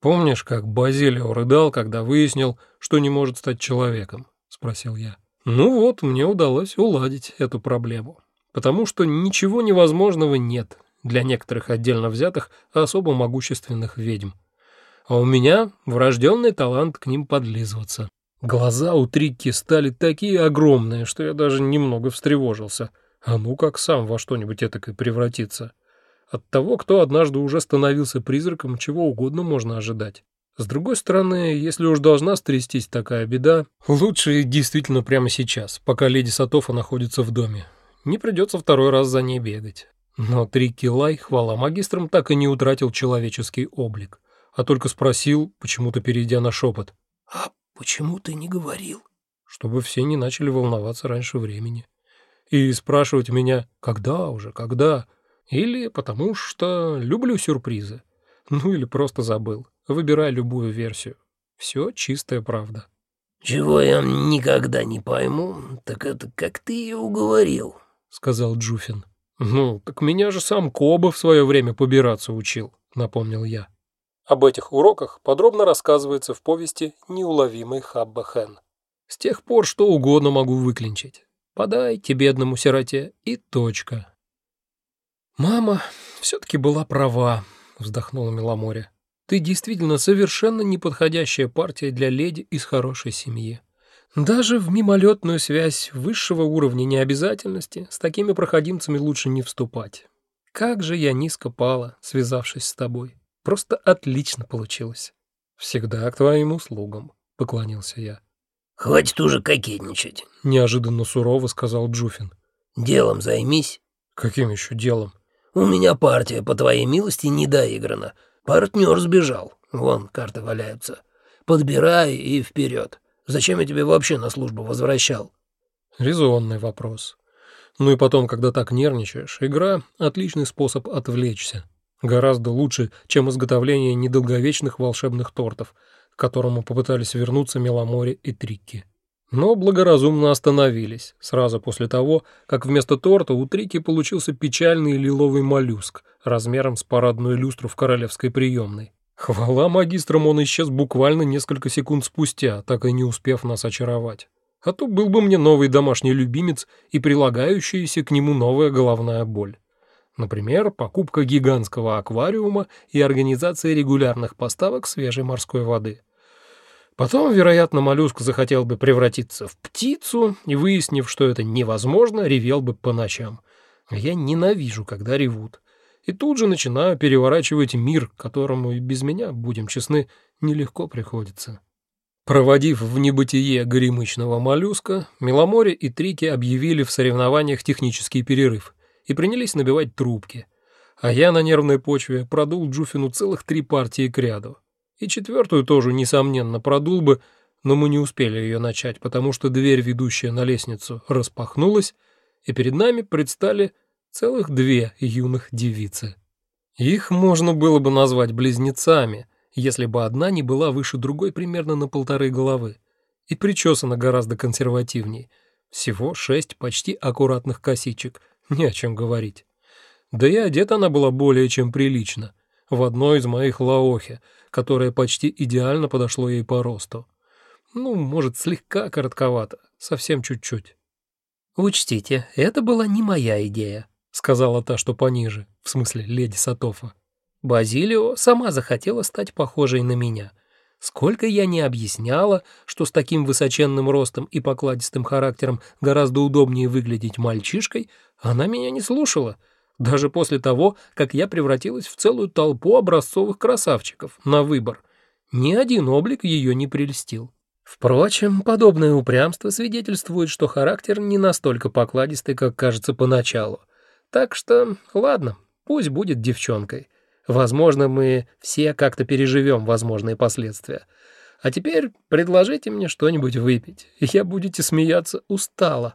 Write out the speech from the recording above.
«Помнишь, как Базилио рыдал, когда выяснил, что не может стать человеком?» — спросил я. «Ну вот, мне удалось уладить эту проблему. Потому что ничего невозможного нет для некоторых отдельно взятых особо могущественных ведьм. А у меня врожденный талант к ним подлизываться. Глаза у Трикки стали такие огромные, что я даже немного встревожился. А ну как сам во что-нибудь этакое превратиться. От того, кто однажды уже становился призраком, чего угодно можно ожидать. С другой стороны, если уж должна стрястись такая беда, лучше действительно прямо сейчас, пока леди Сатофа находится в доме. Не придется второй раз за ней бегать. Но Трикки Лай, хвала магистрам, так и не утратил человеческий облик, а только спросил, почему-то перейдя на шепот. «А почему ты не говорил?» Чтобы все не начали волноваться раньше времени. И спрашивать меня, когда уже, когда? Или потому что люблю сюрпризы. Ну или просто забыл. Выбирай любую версию. Все чистая правда. «Чего я никогда не пойму, так это как ты ее уговорил», — сказал Джуфин. «Ну, так меня же сам Коба в свое время побираться учил», — напомнил я. Об этих уроках подробно рассказывается в повести «Неуловимый Хабба Хэн». С тех пор что угодно могу выклинчить. Подайте бедному сироте и точка. «Мама все-таки была права», — вздохнула Миломоре. «Ты действительно совершенно неподходящая партия для леди из хорошей семьи. Даже в мимолетную связь высшего уровня необязательности с такими проходимцами лучше не вступать. Как же я низко пала, связавшись с тобой. Просто отлично получилось. Всегда к твоим услугам, поклонился я. Хватит уже кокетничать, неожиданно сурово сказал Джуфин. Делом займись. Каким еще делом? У меня партия, по твоей милости, не доиграна. Партнер сбежал. Вон, карты валяются. Подбирай и вперед. Зачем я тебе вообще на службу возвращал?» Резонный вопрос. Ну и потом, когда так нервничаешь, игра — отличный способ отвлечься. Гораздо лучше, чем изготовление недолговечных волшебных тортов, к которому попытались вернуться Меломоре и Трикки. Но благоразумно остановились, сразу после того, как вместо торта у Трики получился печальный лиловый моллюск размером с парадную люстру в королевской приемной. Хвала магистрам, он исчез буквально несколько секунд спустя, так и не успев нас очаровать. А то был бы мне новый домашний любимец и прилагающаяся к нему новая головная боль. Например, покупка гигантского аквариума и организация регулярных поставок свежей морской воды. Потом, вероятно, моллюск захотел бы превратиться в птицу и, выяснив, что это невозможно, ревел бы по ночам. Я ненавижу, когда ревут и тут же начинаю переворачивать мир, которому и без меня, будем честны, нелегко приходится. Проводив в небытие горемычного моллюска, Меломоре и Трики объявили в соревнованиях технический перерыв и принялись набивать трубки, а я на нервной почве продул Джуфину целых три партии к ряду. И четвертую тоже, несомненно, продул бы, но мы не успели ее начать, потому что дверь, ведущая на лестницу, распахнулась, и перед нами предстали целых две юных девицы. Их можно было бы назвать близнецами, если бы одна не была выше другой примерно на полторы головы и причесана гораздо консервативней. Всего шесть почти аккуратных косичек, не о чем говорить. Да и одета она была более чем прилично, в одной из моих лаохи, которое почти идеально подошло ей по росту. Ну, может, слегка коротковато, совсем чуть-чуть. «Учтите, это была не моя идея», — сказала та, что пониже, в смысле леди Сатофа. Базилио сама захотела стать похожей на меня. Сколько я не объясняла, что с таким высоченным ростом и покладистым характером гораздо удобнее выглядеть мальчишкой, она меня не слушала, даже после того, как я превратилась в целую толпу образцовых красавчиков на выбор. Ни один облик ее не прельстил. Впрочем, подобное упрямство свидетельствует, что характер не настолько покладистый, как кажется поначалу. Так что, ладно, пусть будет девчонкой. Возможно, мы все как-то переживем возможные последствия. А теперь предложите мне что-нибудь выпить, я будете смеяться устала.